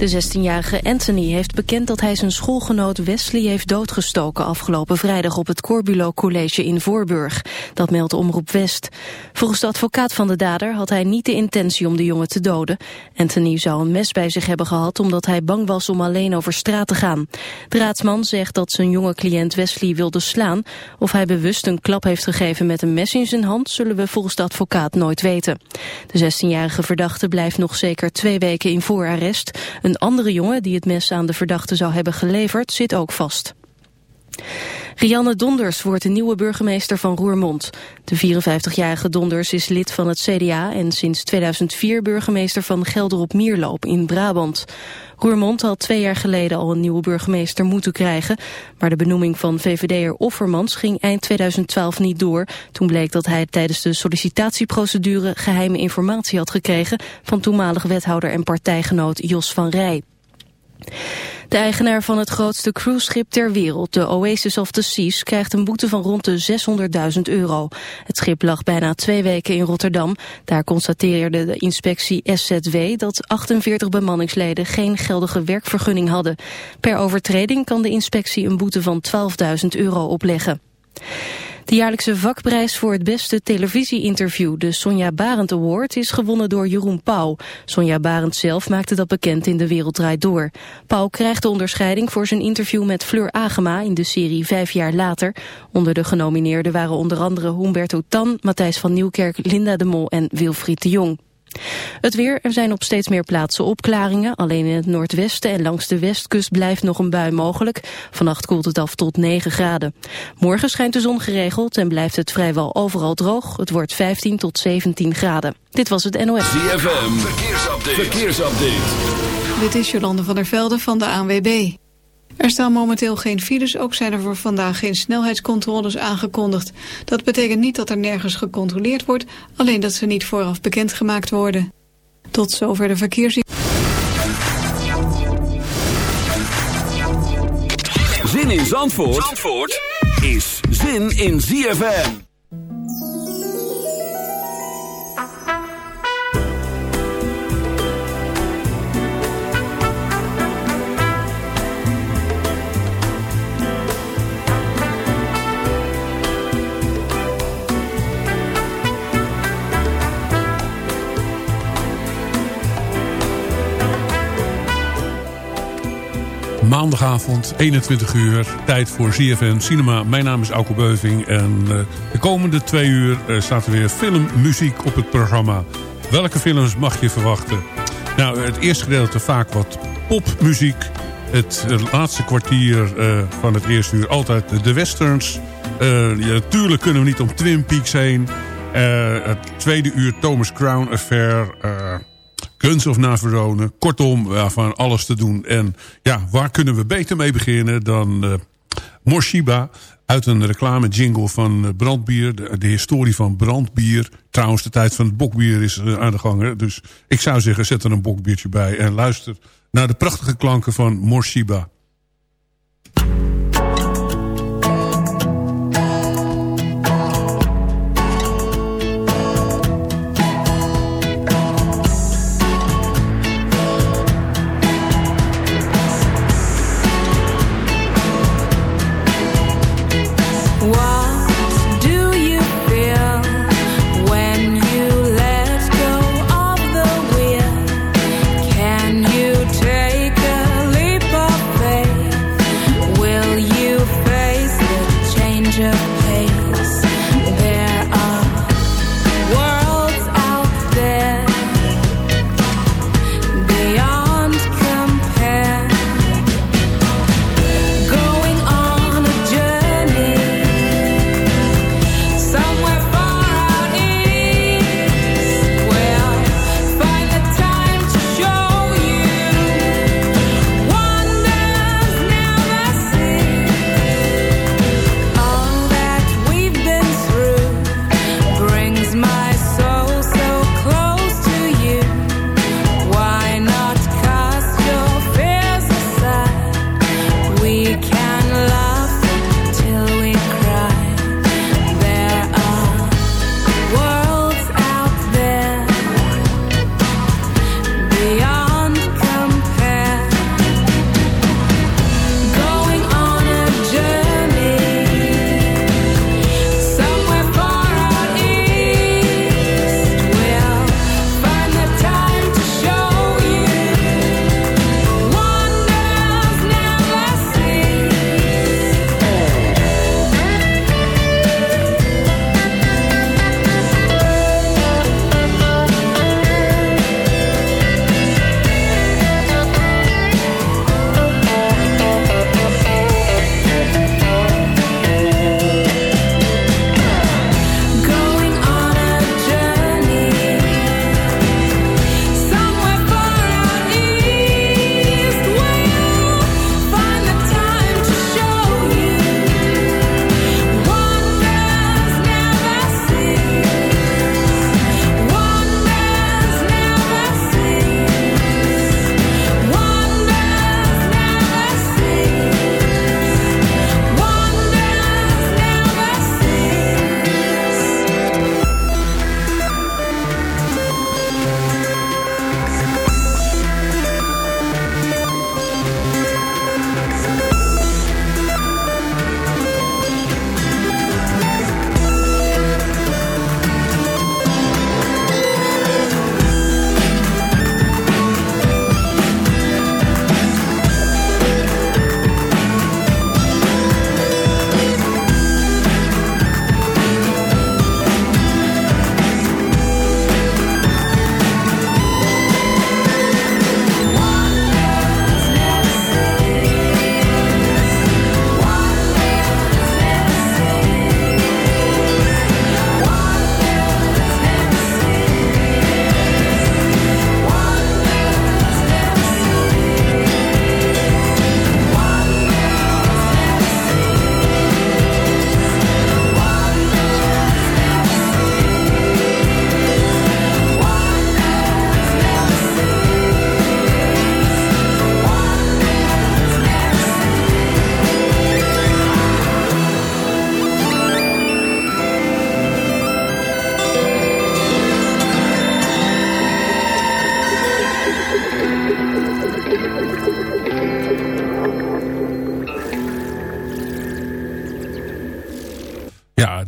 De 16-jarige Anthony heeft bekend dat hij zijn schoolgenoot Wesley heeft doodgestoken afgelopen vrijdag op het Corbulo College in Voorburg. Dat meldt Omroep West. Volgens de advocaat van de dader had hij niet de intentie om de jongen te doden. Anthony zou een mes bij zich hebben gehad omdat hij bang was om alleen over straat te gaan. De raadsman zegt dat zijn jonge cliënt Wesley wilde slaan. Of hij bewust een klap heeft gegeven met een mes in zijn hand zullen we volgens de advocaat nooit weten. De 16-jarige verdachte blijft nog zeker twee weken in voorarrest. Een andere jongen die het mes aan de verdachte zou hebben geleverd zit ook vast. Rianne Donders wordt de nieuwe burgemeester van Roermond. De 54-jarige Donders is lid van het CDA en sinds 2004 burgemeester van Gelderop-Mierloop in Brabant. Roermond had twee jaar geleden al een nieuwe burgemeester moeten krijgen, maar de benoeming van VVD'er Offermans ging eind 2012 niet door. Toen bleek dat hij tijdens de sollicitatieprocedure geheime informatie had gekregen van toenmalig wethouder en partijgenoot Jos van Rij. De eigenaar van het grootste cruiseschip ter wereld, de Oasis of the Seas, krijgt een boete van rond de 600.000 euro. Het schip lag bijna twee weken in Rotterdam. Daar constateerde de inspectie SZW dat 48 bemanningsleden geen geldige werkvergunning hadden. Per overtreding kan de inspectie een boete van 12.000 euro opleggen. De jaarlijkse vakprijs voor het beste televisie-interview, de Sonja Barend Award, is gewonnen door Jeroen Pauw. Sonja Barend zelf maakte dat bekend in De Wereld Draait Door. Pauw krijgt de onderscheiding voor zijn interview met Fleur Agema in de serie Vijf jaar later. Onder de genomineerden waren onder andere Humberto Tan, Matthijs van Nieuwkerk, Linda de Mol en Wilfried de Jong. Het weer, er zijn op steeds meer plaatsen opklaringen. Alleen in het noordwesten en langs de westkust blijft nog een bui mogelijk. Vannacht koelt het af tot 9 graden. Morgen schijnt de zon geregeld en blijft het vrijwel overal droog. Het wordt 15 tot 17 graden. Dit was het NOS. ZFM, verkeersupdate. verkeersupdate. Dit is Jolande van der Velde van de ANWB. Er staan momenteel geen files, ook zijn er voor vandaag geen snelheidscontroles aangekondigd. Dat betekent niet dat er nergens gecontroleerd wordt, alleen dat ze niet vooraf bekendgemaakt worden. Tot zover de verkeers... Zin in Zandvoort, Zandvoort is zin in ZFM. Maandagavond, 21 uur, tijd voor ZFM Cinema. Mijn naam is Auke Beuving en uh, de komende twee uur uh, staat er weer filmmuziek op het programma. Welke films mag je verwachten? Nou, het eerste gedeelte vaak wat popmuziek. Het laatste kwartier van het eerste uur altijd de westerns. Natuurlijk kunnen we niet om Twin Peaks heen. het tweede uur Thomas Crown Affair... Guns of Navarone. Kortom, van alles te doen. En ja, waar kunnen we beter mee beginnen dan uh, Morshiba... uit een reclame jingle van uh, brandbier. De, de, historie van brandbier. Trouwens, de tijd van het bokbier is uh, aan de gang. Dus ik zou zeggen, zet er een bokbiertje bij... en luister naar de prachtige klanken van Morshiba.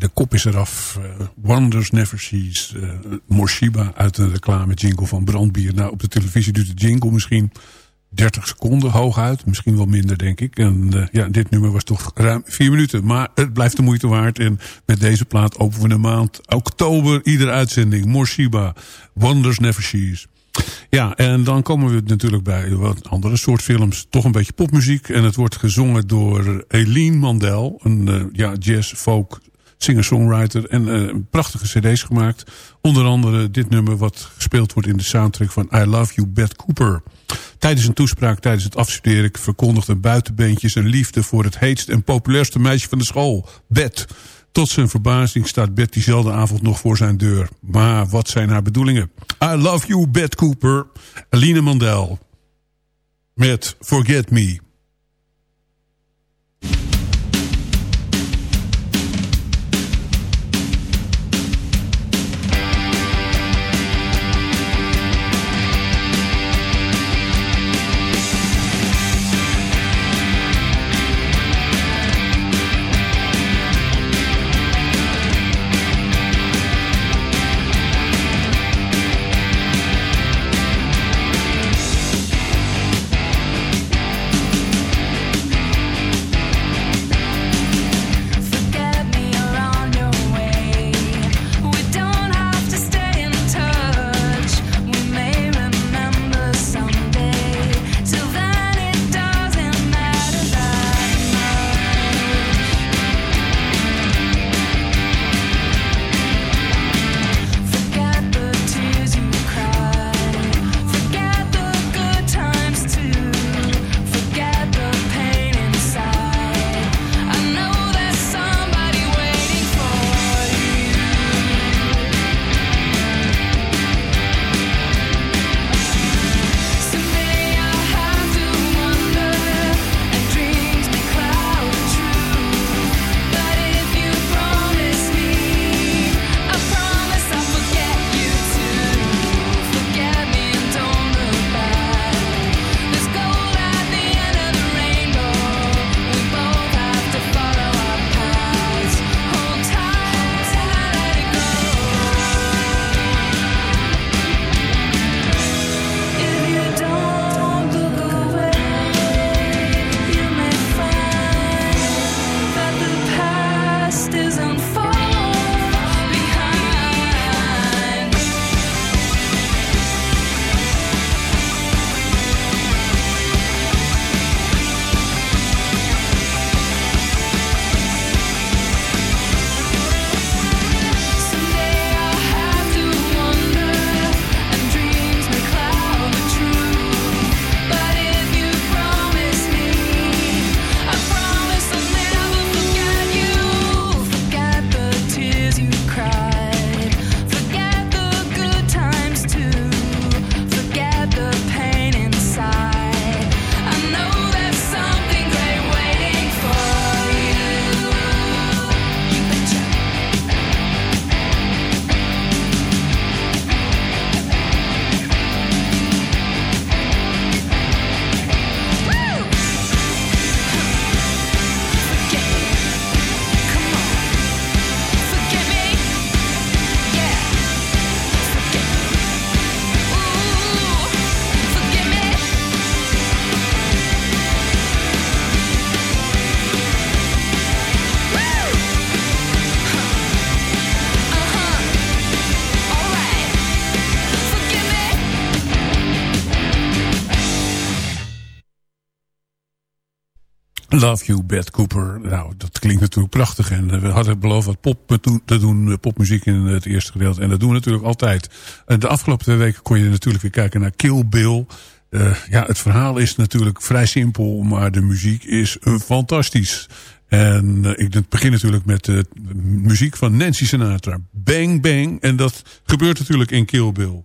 Kop is eraf. Uh, Wonders Never Cease. Uh, Morshiba uit een reclame jingle van brandbier. Nou, op de televisie duurt de jingle misschien 30 seconden hooguit. Misschien wel minder, denk ik. En uh, ja, dit nummer was toch ruim vier minuten. Maar het blijft de moeite waard. En met deze plaat openen we de maand oktober iedere uitzending. Morshiba, Wonders Never Cease. Ja, en dan komen we natuurlijk bij wat andere soort films. Toch een beetje popmuziek. En het wordt gezongen door Eline Mandel. Een uh, ja, jazz, folk, singer-songwriter. En uh, prachtige cd's gemaakt. Onder andere dit nummer wat gespeeld wordt in de soundtrack van I Love You, Beth Cooper. Tijdens een toespraak tijdens het afstuderen verkondigde buitenbeentje zijn liefde voor het heetst en populairste meisje van de school, Beth. Tot zijn verbazing staat Beth diezelfde avond nog voor zijn deur. Maar wat zijn haar bedoelingen? I love you, Beth Cooper. Aline Mandel. Met Forget Me. Love You, Beth Cooper. Nou, dat klinkt natuurlijk prachtig. En eh, we hadden beloofd wat pop te doen, eh, popmuziek in het eerste gedeelte. En dat doen we natuurlijk altijd. De afgelopen twee weken kon je natuurlijk weer kijken naar Kill Bill. Ja, het verhaal is natuurlijk vrij simpel, maar de muziek is fantastisch. En ik begin natuurlijk met de muziek van Nancy Sinatra. Bang Bang. En dat gebeurt natuurlijk in Kill Bill.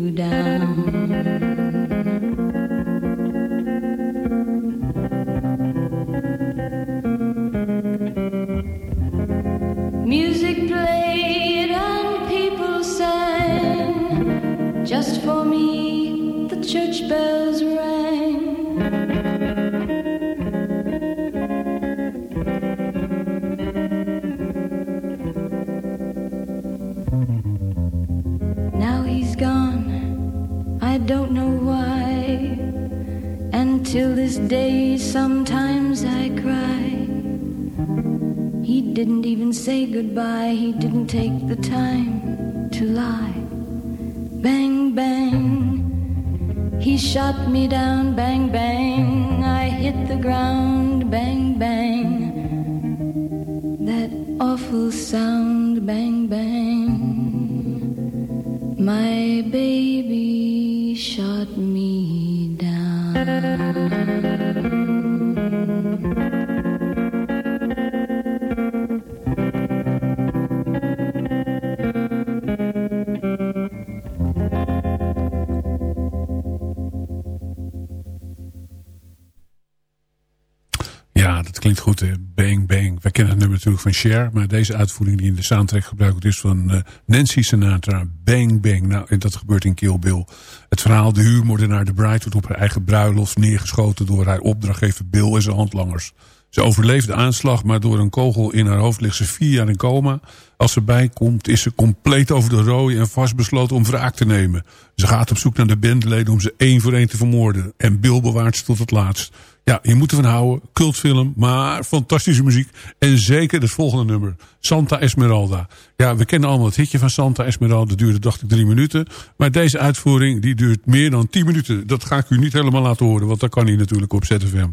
down. Sometimes I cry. He didn't even say goodbye, he didn't take the time to lie. Bang, bang. He shot me down, bang, bang. I hit the ground, bang, bang. That awful sound, van Cher. Maar deze uitvoering die in de soundtrack gebruikt is van uh, Nancy Sinatra. Bang Bang. Nou, dat gebeurt in Kill Bill. Het verhaal, de huurmoordenaar de Bride wordt op haar eigen bruiloft neergeschoten... door haar opdrachtgever Bill en zijn handlangers. Ze overleeft de aanslag, maar door een kogel in haar hoofd ligt ze vier jaar in coma. Als ze bijkomt is ze compleet over de rode en vastbesloten om wraak te nemen. Ze gaat op zoek naar de bandleden om ze één voor één te vermoorden. En Bill bewaart ze tot het laatst. Ja, je moet ervan houden. Cultfilm, maar fantastische muziek. En zeker het volgende nummer. Santa Esmeralda. Ja, we kennen allemaal het hitje van Santa Esmeralda. Dat duurde, dacht ik, drie minuten. Maar deze uitvoering, die duurt meer dan tien minuten. Dat ga ik u niet helemaal laten horen. Want dat kan hij natuurlijk op ZFM.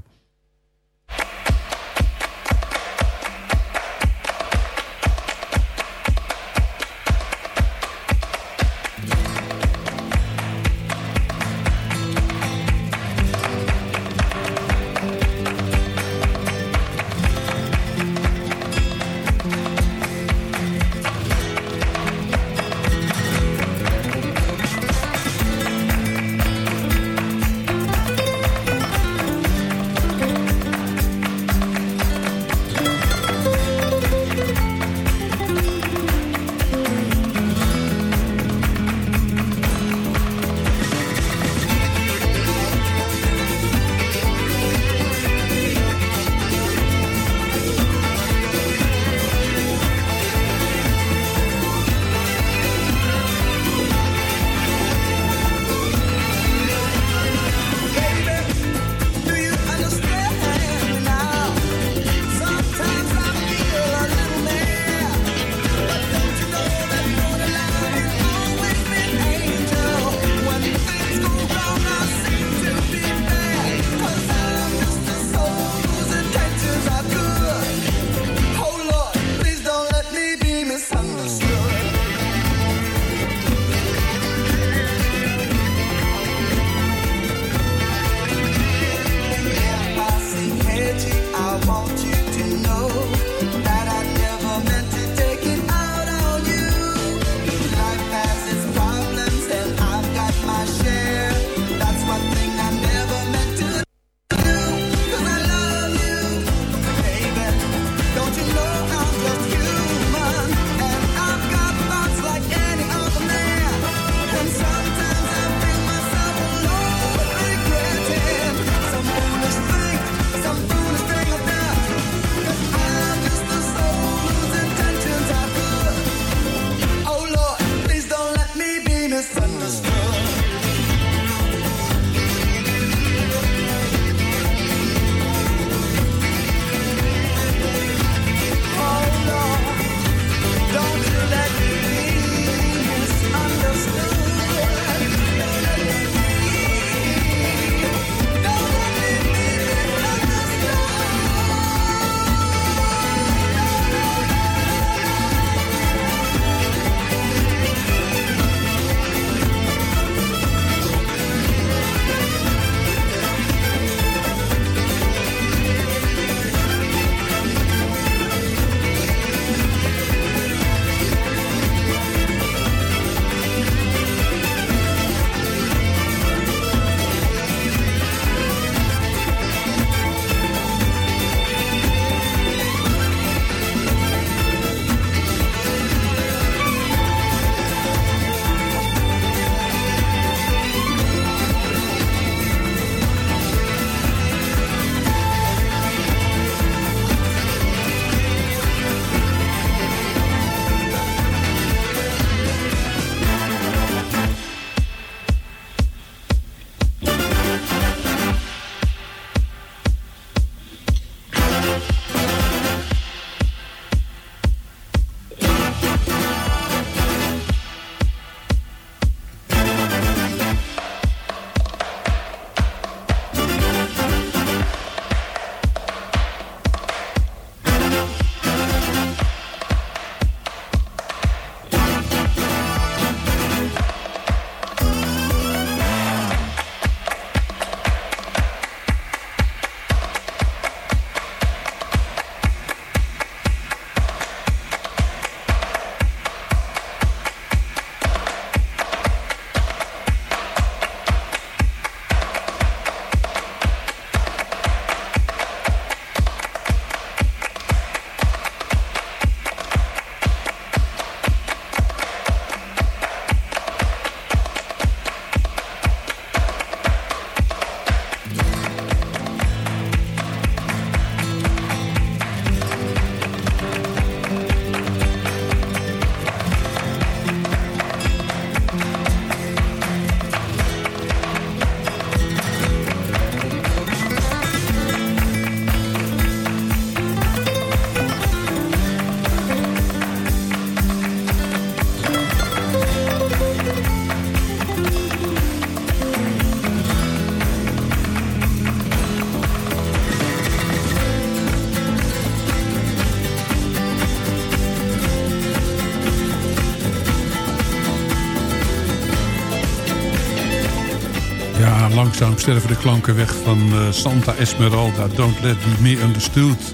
Langzaam sterven de klanken weg van uh, Santa Esmeralda. Don't let me understood.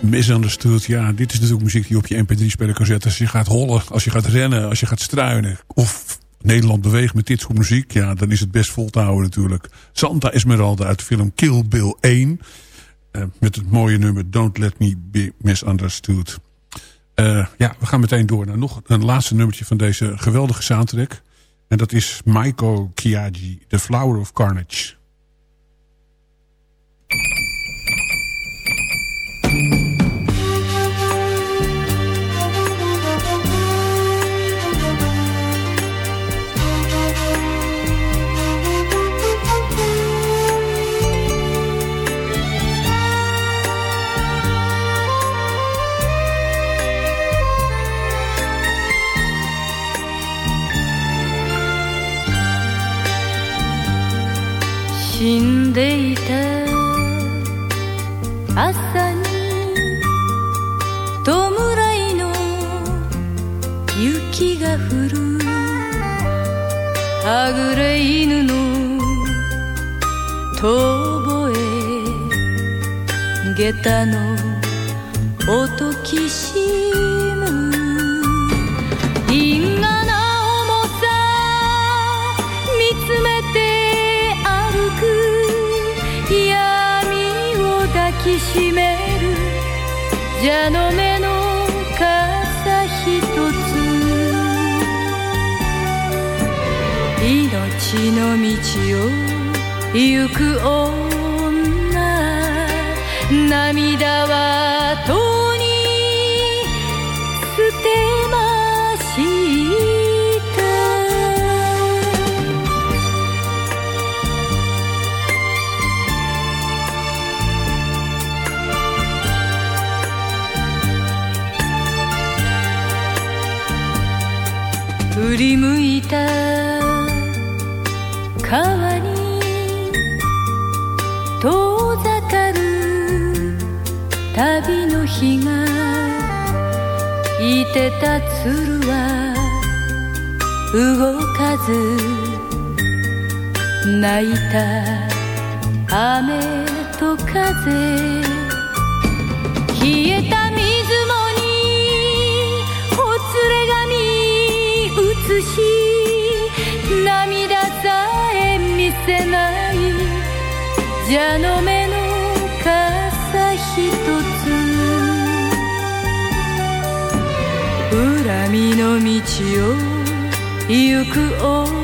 Misunderstood, ja, dit is natuurlijk muziek die op je mp3-speler kan zetten. Als je gaat hollen, als je gaat rennen, als je gaat struinen. Of Nederland beweegt met dit soort muziek. Ja, dan is het best vol te houden natuurlijk. Santa Esmeralda uit de film Kill Bill 1. Uh, met het mooie nummer Don't Let Me Be Misunderstood. Uh, ja, we gaan meteen door naar nog een laatste nummertje van deze geweldige soundtrack. En dat is Maiko Kiyaji, The Flower of Carnage. 死んでいた。朝に弔いの雪が降る。はぐれ犬の遠吠え。下駄の音きしむ。蛇の目の傘ひとつ。命の道を行く女。涙はとり向いた。川に遠ざかる。旅の日がいてた鶴は動かず。泣いた雨と風。冷え蛇の目の傘ひとつ恨みの道を行く女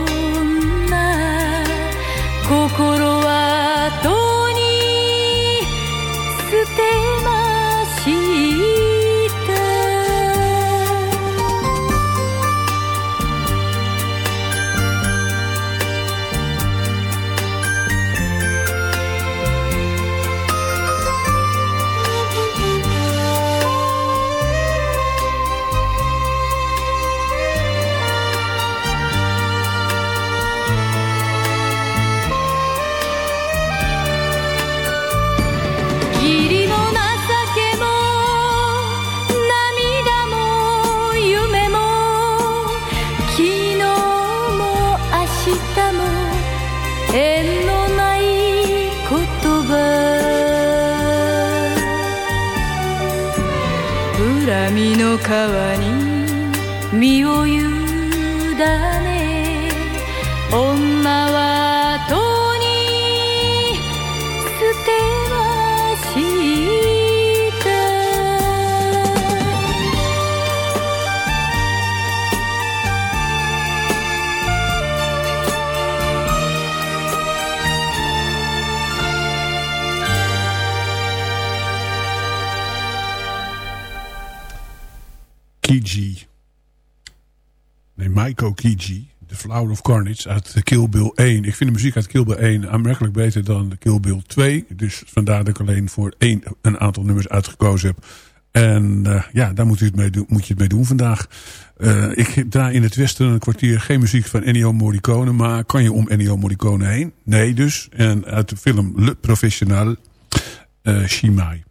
恨みの川に身を委ね Maiko Kiji. The Flower of Carnage uit Kill Bill 1. Ik vind de muziek uit Kill Bill 1 aanmerkelijk beter dan Kill Bill 2. Dus vandaar dat ik alleen voor één, een aantal nummers uitgekozen heb. En uh, ja, daar moet, u het mee doen, moet je het mee doen vandaag. Uh, ik draai in het westen een kwartier geen muziek van Ennio Morricone. Maar kan je om Ennio Morricone heen? Nee dus. En uit de film Le Professionnel, uh, Shimai.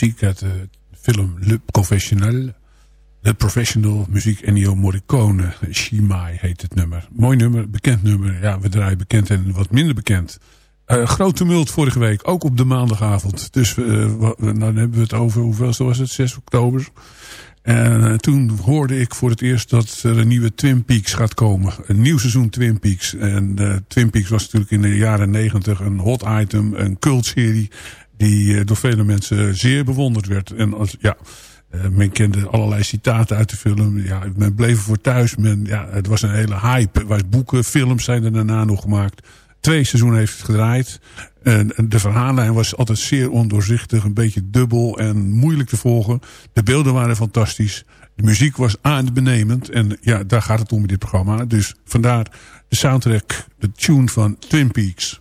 Muziek uit de film Le Professionnel. Le Professional, muziek Ennio Morricone. Shimai heet het nummer. Mooi nummer, bekend nummer. Ja, we draaien bekend en wat minder bekend. Uh, groot tumult vorige week, ook op de maandagavond. Dus uh, nou hebben we het over, hoeveel was het, 6 oktober. En uh, toen hoorde ik voor het eerst dat er een nieuwe Twin Peaks gaat komen. Een nieuw seizoen Twin Peaks. En Twin Peaks was natuurlijk in de jaren negentig een hot item, een cultserie... die door vele mensen zeer bewonderd werd. En als, ja, men kende allerlei citaten uit de film. Ja, men bleef voor thuis. Men, ja, het was een hele hype. Boeken, films zijn er daarna nog gemaakt twee seizoenen heeft het gedraaid. En de verhaallijn was altijd zeer ondoorzichtig. Een beetje dubbel en moeilijk te volgen. De beelden waren fantastisch. De muziek was adembenemend. En ja, daar gaat het om in dit programma. Dus vandaar de soundtrack, de tune van Twin Peaks.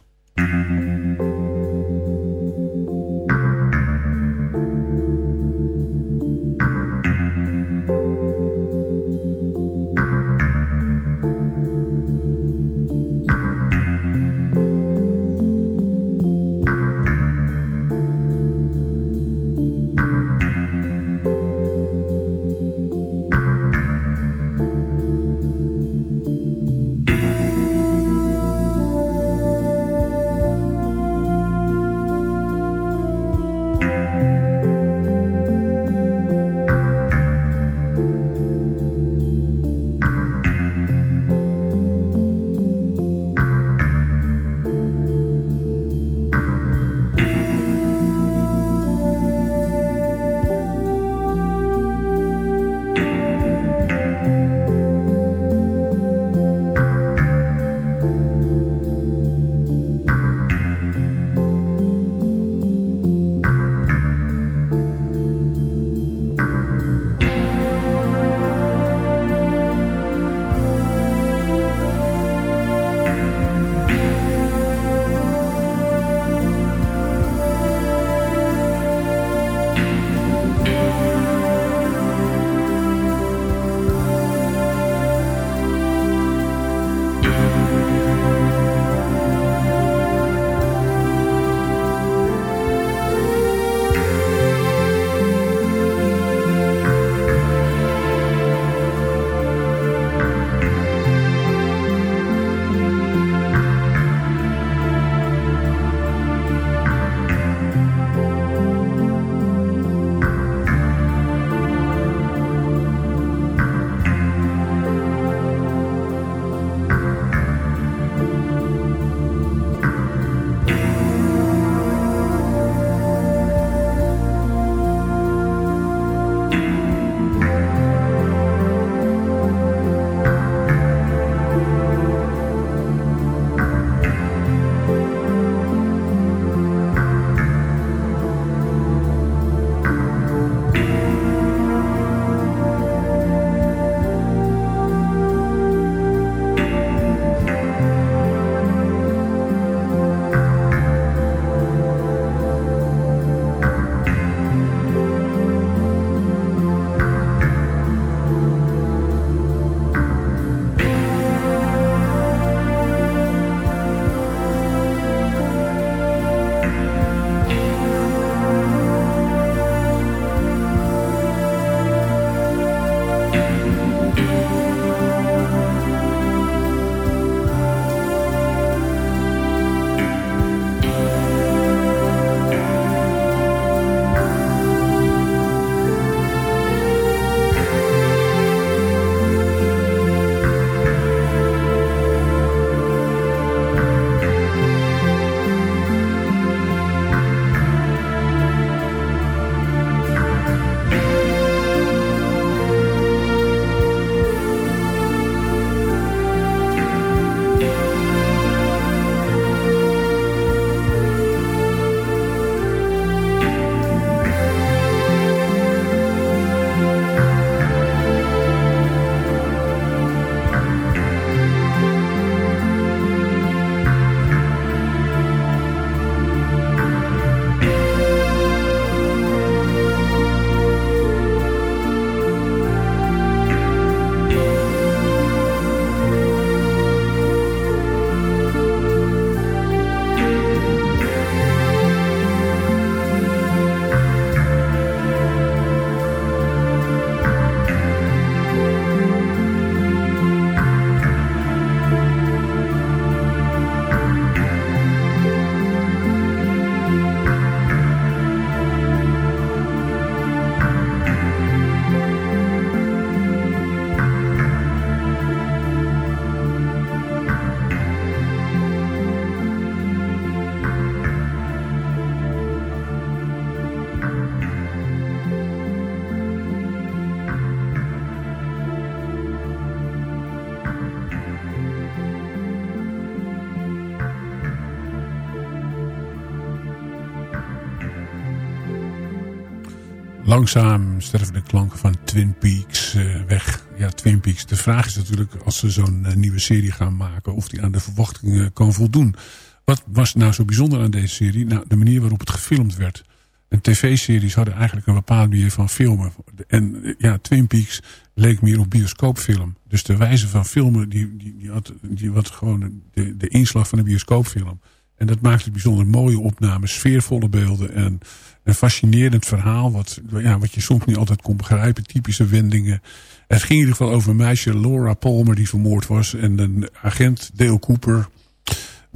Langzaam sterven de klanken van Twin Peaks uh, weg. Ja, Twin Peaks. De vraag is natuurlijk als ze zo'n uh, nieuwe serie gaan maken... of die aan de verwachtingen kan voldoen. Wat was nou zo bijzonder aan deze serie? Nou, de manier waarop het gefilmd werd. En tv-series hadden eigenlijk een bepaalde manier van filmen. En ja, Twin Peaks leek meer op bioscoopfilm. Dus de wijze van filmen, die, die, die, had, die had gewoon de, de inslag van een bioscoopfilm. En dat maakte bijzonder mooie opnames, sfeervolle beelden en een fascinerend verhaal. Wat, ja, wat je soms niet altijd kon begrijpen, typische wendingen. Het ging in ieder geval over een meisje, Laura Palmer, die vermoord was. En een agent, Dale Cooper,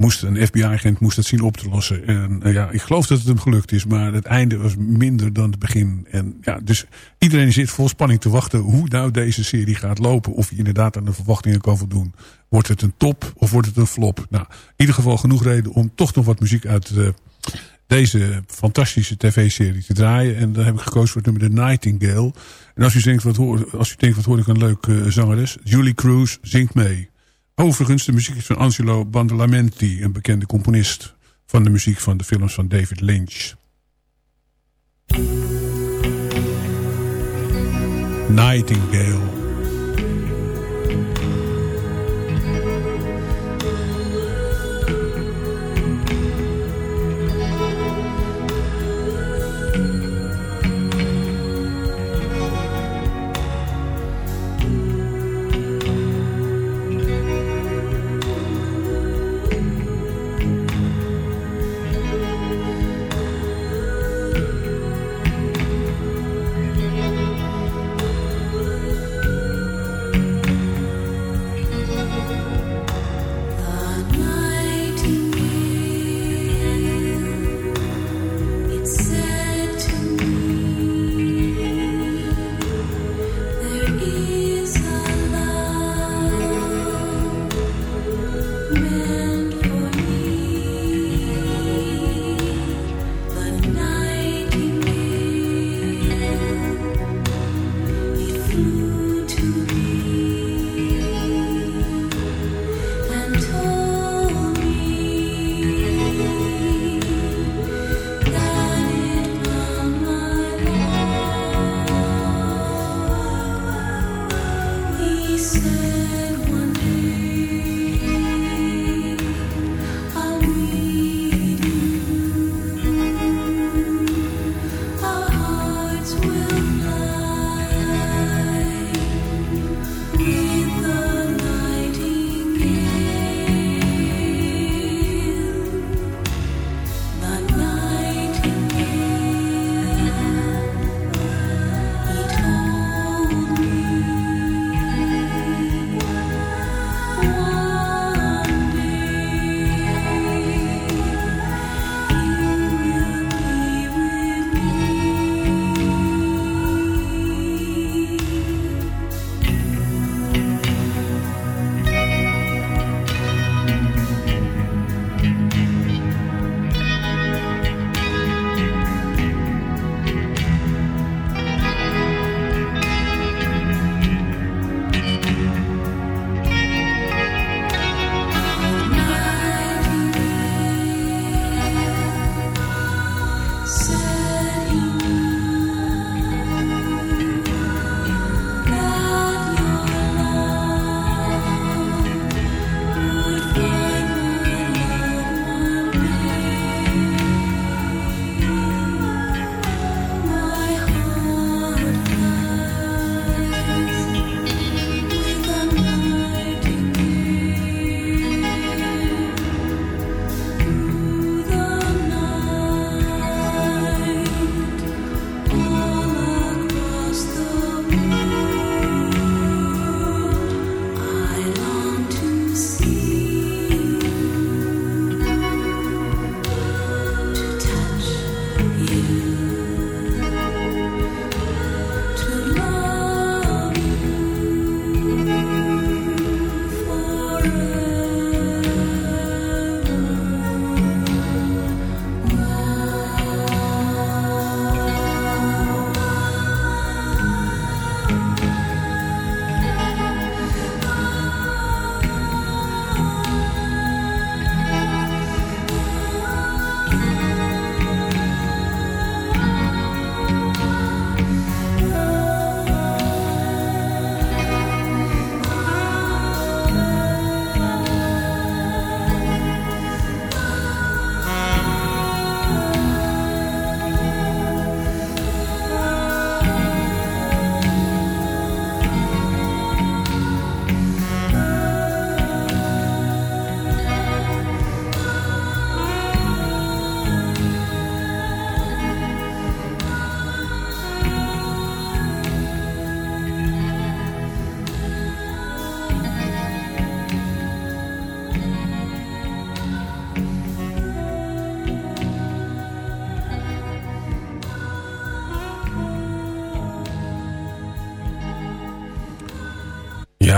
moest, een FBI-agent moest het zien op te lossen. En uh, ja, ik geloof dat het hem gelukt is, maar het einde was minder dan het begin. En ja, dus iedereen zit vol spanning te wachten hoe nou deze serie gaat lopen. Of je inderdaad aan de verwachtingen kan voldoen. Wordt het een top of wordt het een flop? Nou, in ieder geval genoeg reden om toch nog wat muziek uit uh, deze fantastische tv-serie te draaien. En dan heb ik gekozen voor het nummer The Nightingale. En als u denkt, wat hoor, als u denkt, wat hoor ik een leuk uh, zangeres. Julie Cruz zingt mee. Overigens, de muziek is van Angelo Bandalamenti, een bekende componist van de muziek van de films van David Lynch. Nightingale.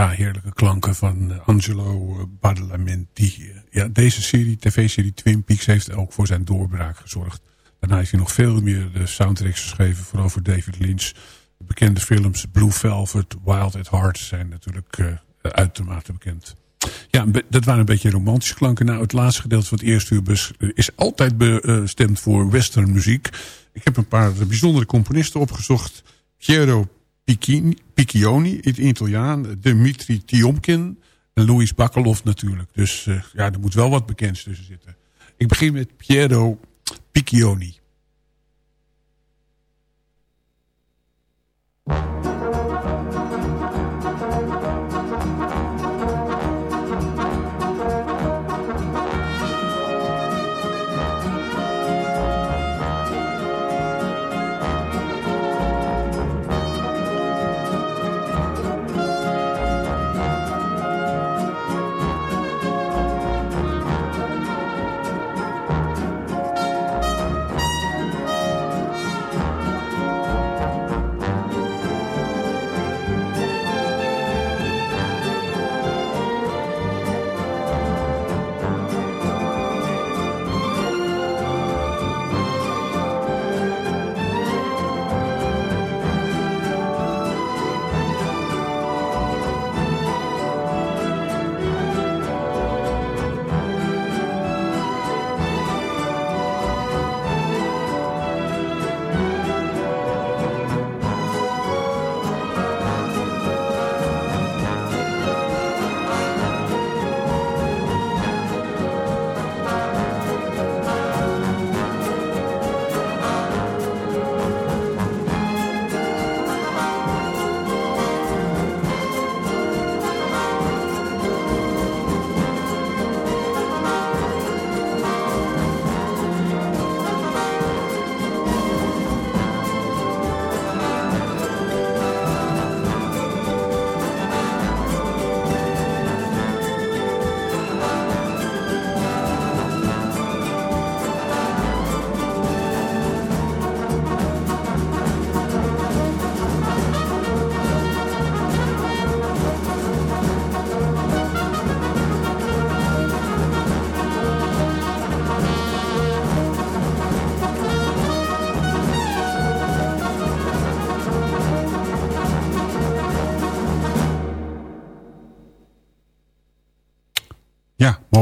Ja, heerlijke klanken van eh, Angelo eh, Badalamenti. Ja, deze serie, tv-serie Twin Peaks heeft ook voor zijn doorbraak gezorgd. Daarna heeft hij nog veel meer de soundtracks geschreven, vooral voor David Lynch. De bekende films Blue Velvet, Wild at Heart zijn natuurlijk uitermate bekend. Ja, dat waren een beetje romantische klanken. Nou, het laatste gedeelte van het eerste uur is altijd bestemd voor western muziek. Ik heb een paar bijzondere componisten opgezocht. Piero Piccioni in Italiaan, Dmitri Tiomkin en Louis Bakalov natuurlijk. Dus uh, ja, er moet wel wat bekends tussen zitten. Ik begin met Piero Piccioni.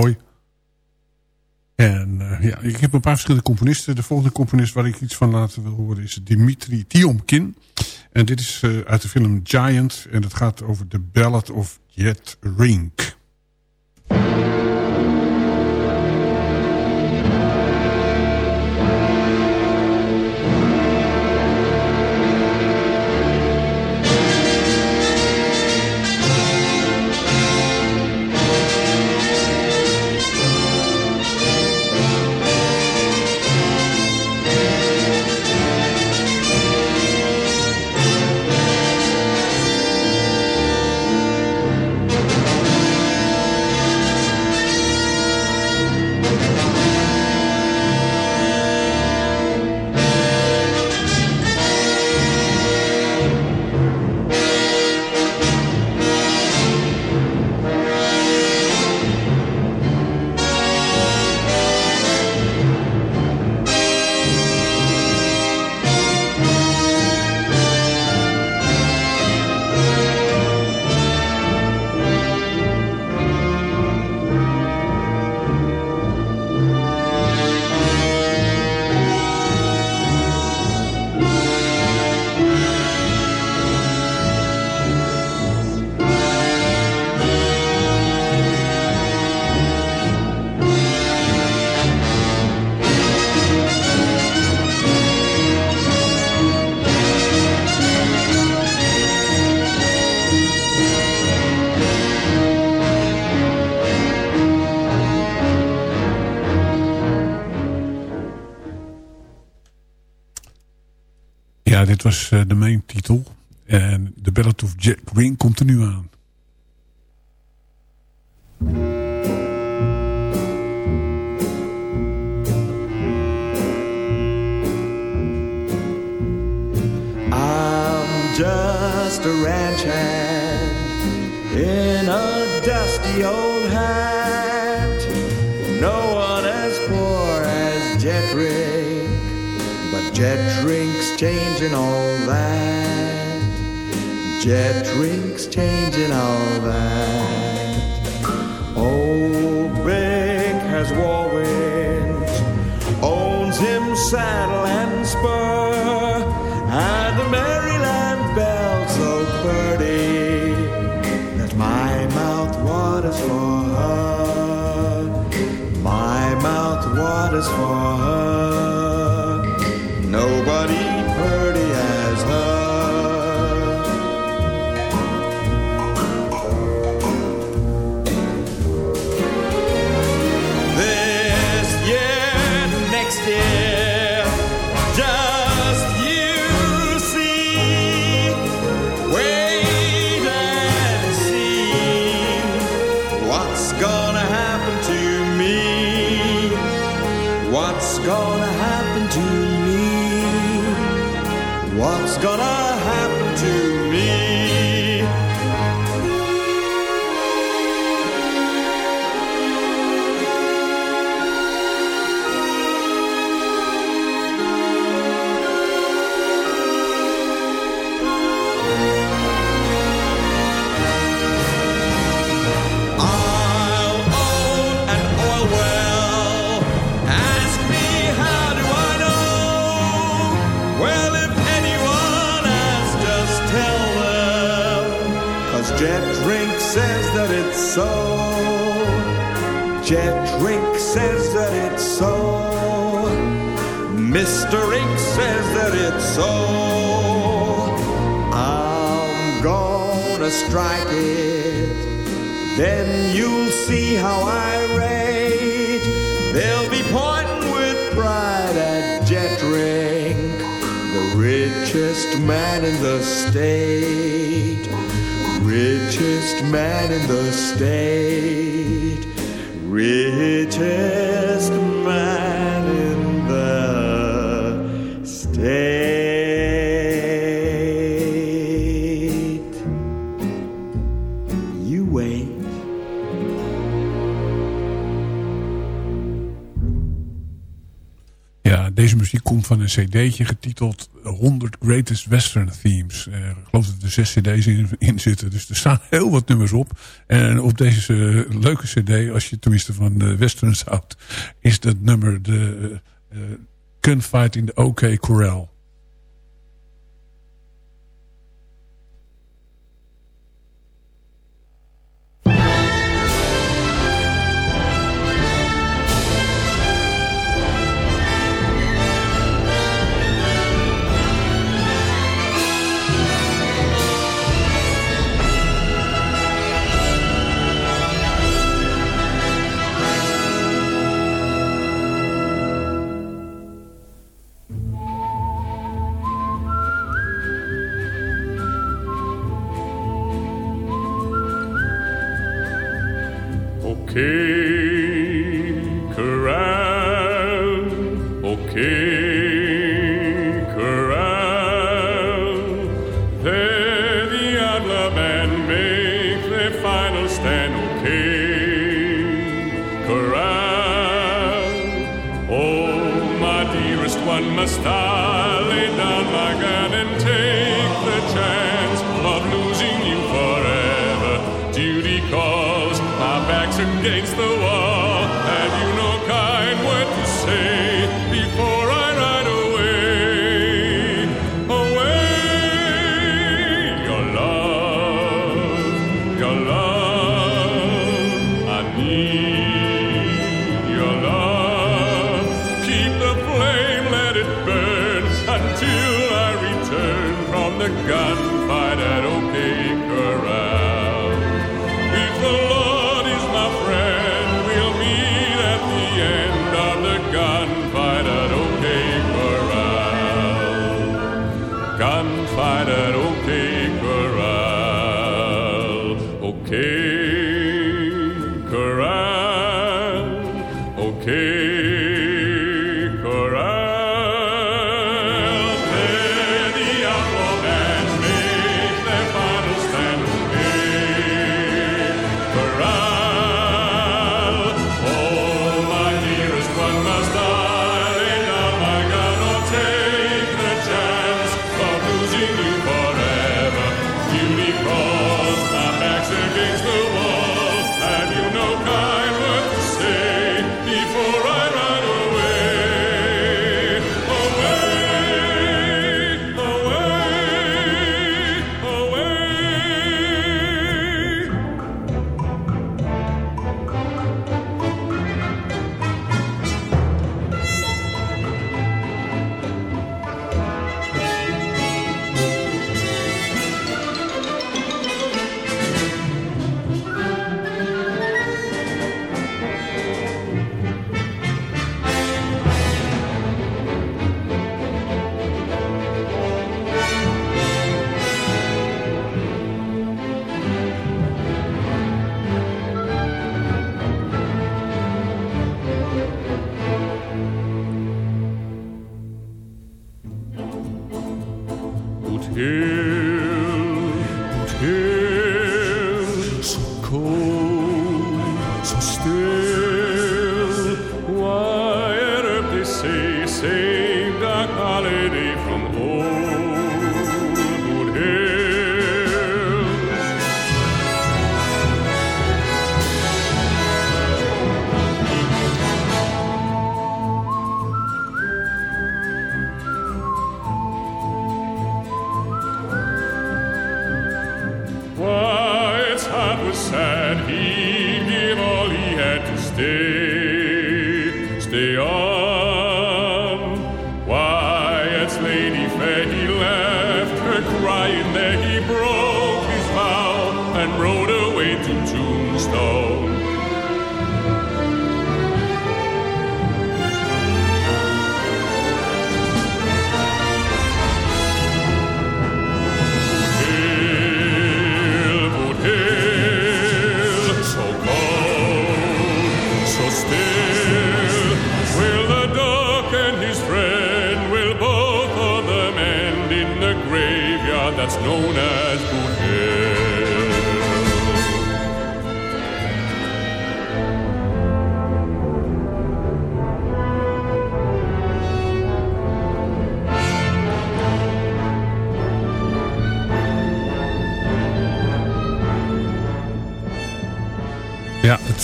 Mooi. En uh, ja, ik heb een paar verschillende componisten. De volgende componist waar ik iets van laten wil horen is Dimitri Tiomkin. En dit is uh, uit de film Giant. En het gaat over The Ballad of Jet Rink. Dit was uh, de main titel. En The Ballad of Jack Ring komt er nu aan. I'm just a ranch hand in a dusty old hat. Changing all that. Jet Drink's changing all that. Old Big has war winds, owns him saddle Jet Drink says that it's so. Mr. Ink says that it's so. I'm gonna strike it. Then you'll see how I rate. They'll be pointing with pride at Jet Drink, the richest man in the state. Richest man in the state. Richest man in the state. You wait. Ja, deze muziek komt van een cd'tje getiteld 100 Greatest Western Themes. Eh, ik geloof dat er zes cd's in, zitten, dus er staan heel wat nummers op. En op deze eh, leuke cd, als je tenminste van de westerns houdt... is dat nummer de uh, Gunfight in the OK Corral. Hey.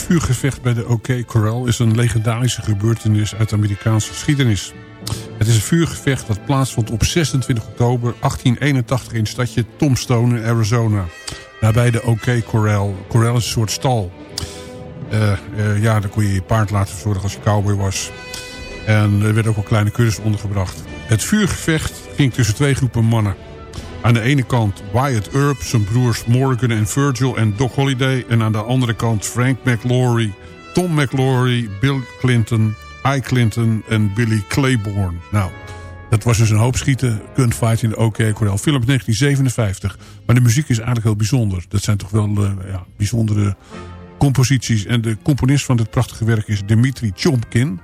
Vuurgevecht bij de OK Corral is een legendarische gebeurtenis uit de Amerikaanse geschiedenis. Het is een vuurgevecht dat plaatsvond op 26 oktober 1881 in het stadje Tombstone in Arizona. Nabij de OK Corral. Corral is een soort stal. Eh, eh, ja, daar kon je je paard laten verzorgen als je cowboy was. En er werden ook al kleine kuddes ondergebracht. Het vuurgevecht ging tussen twee groepen mannen. Aan de ene kant Wyatt Earp, zijn broers Morgan en Virgil en Doc Holliday. En aan de andere kant Frank McLaury, Tom McLaury, Bill Clinton, I. Clinton en Billy Claiborne. Nou, dat was dus een hoop schieten, gunfight in de OK Corral. Film uit 1957. Maar de muziek is eigenlijk heel bijzonder. Dat zijn toch wel eh, ja, bijzondere composities. En de componist van dit prachtige werk is Dimitri Chomkin.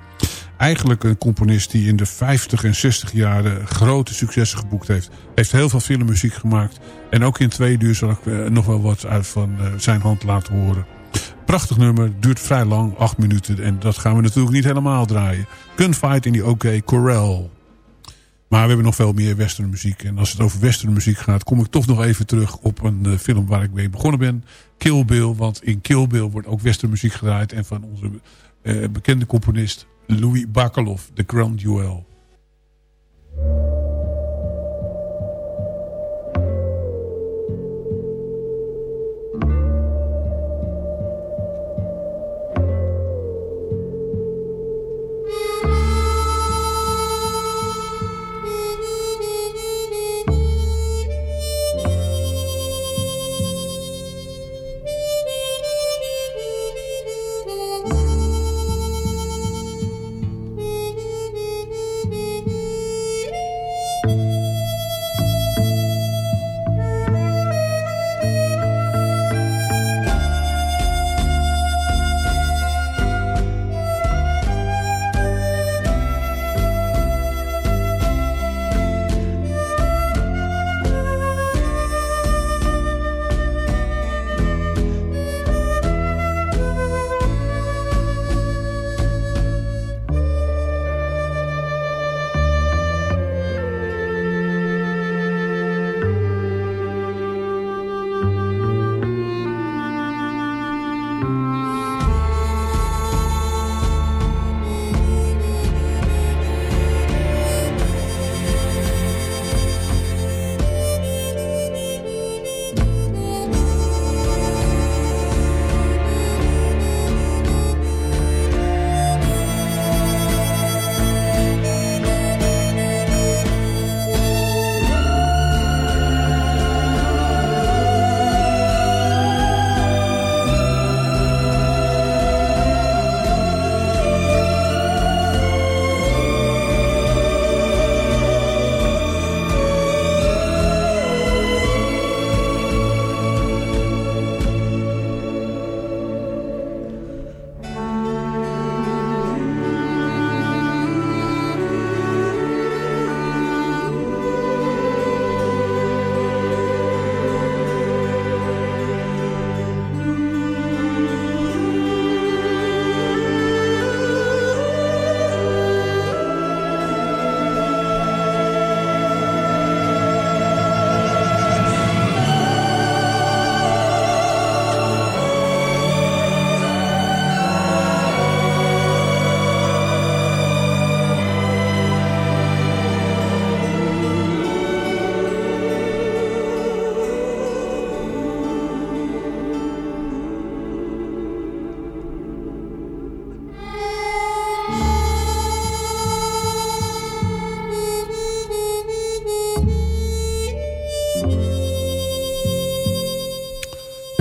Eigenlijk een componist die in de 50 en 60 jaren grote successen geboekt heeft. Heeft heel veel filmmuziek gemaakt. En ook in twee uur zal ik eh, nog wel wat uit van eh, zijn hand laten horen. Prachtig nummer, duurt vrij lang, acht minuten. En dat gaan we natuurlijk niet helemaal draaien. Gunfight in die OK Corral. Maar we hebben nog veel meer westernmuziek. En als het over westernmuziek gaat, kom ik toch nog even terug op een eh, film waar ik mee begonnen ben. Kill Bill, want in Kill Bill wordt ook westernmuziek gedraaid. En van onze eh, bekende componist Louis Bacalov, The Grand Duel.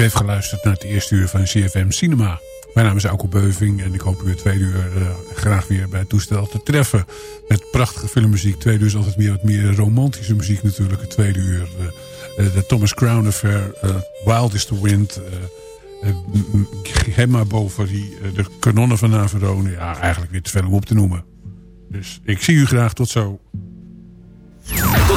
Heeft geluisterd naar het eerste uur van CFM Cinema. Mijn naam is Auko Beuving en ik hoop u het tweede uur uh, graag weer bij het toestel te treffen. Met prachtige filmmuziek. Tweede uur is altijd meer wat meer romantische muziek natuurlijk. Het tweede uur uh, de Thomas Crown Affair, Wild is the Wind... Gemma Bovary, de kanonnen van Navarone. Ja, eigenlijk weer te veel om op te noemen. Dus ik zie u graag. Tot zo.